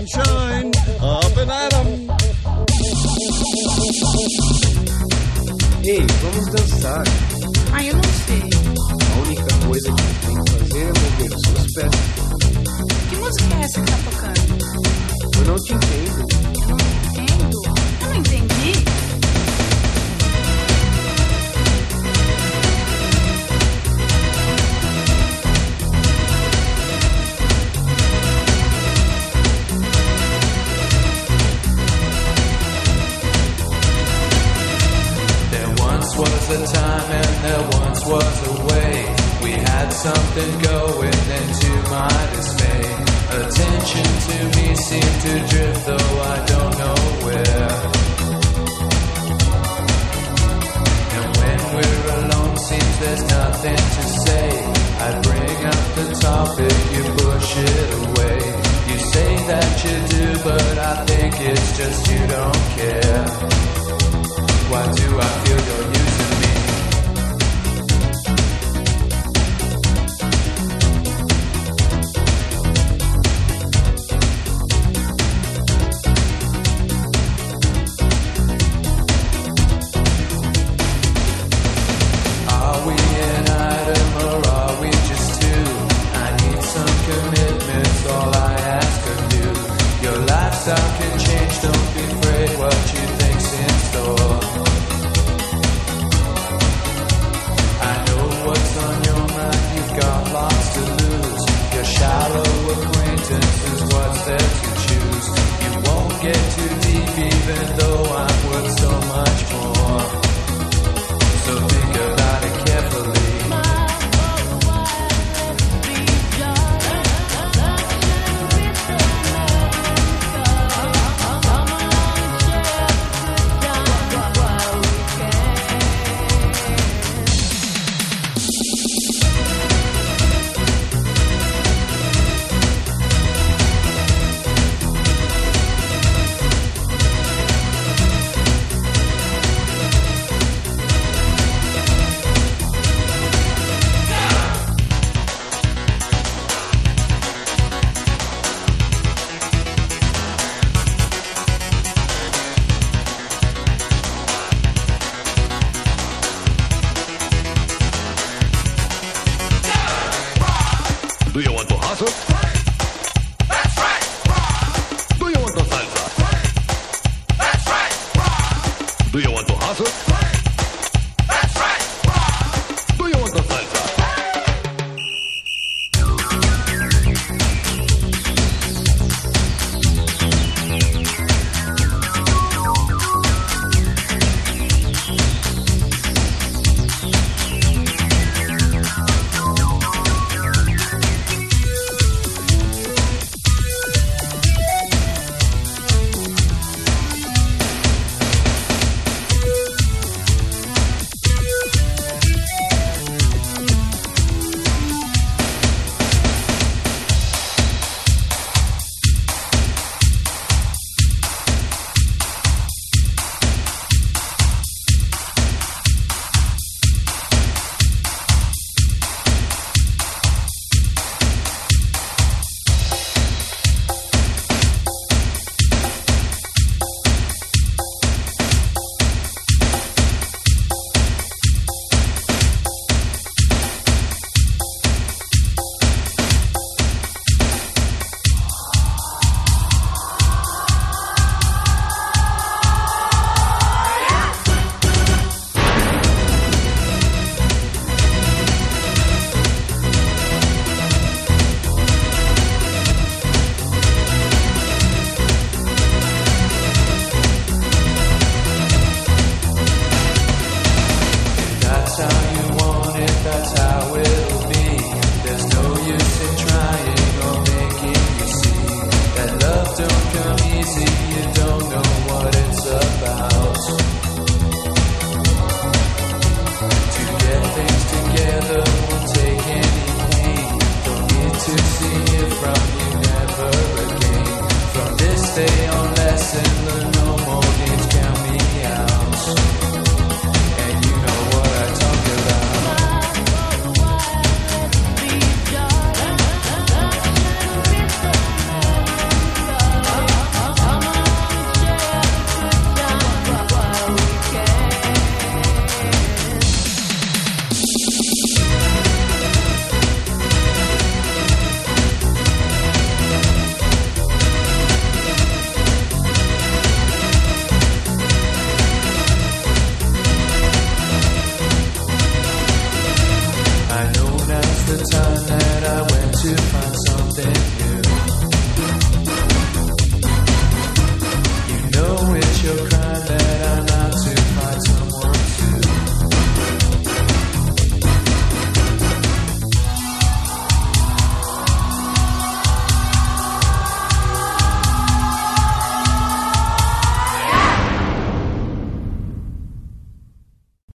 and up and at. Ei, vamos dançar. Ah, eu não sei. A única coisa que tem que fazer é mover os seus pés. Que música é essa que tá tocando? Eu não te entendo. was away. We had something going, and to my dismay, attention to me seemed to drift, though I don't know where. And when we're alone, seems there's nothing to say. I bring up the topic, you push it away. You say that you do, but I think it's just you don't care.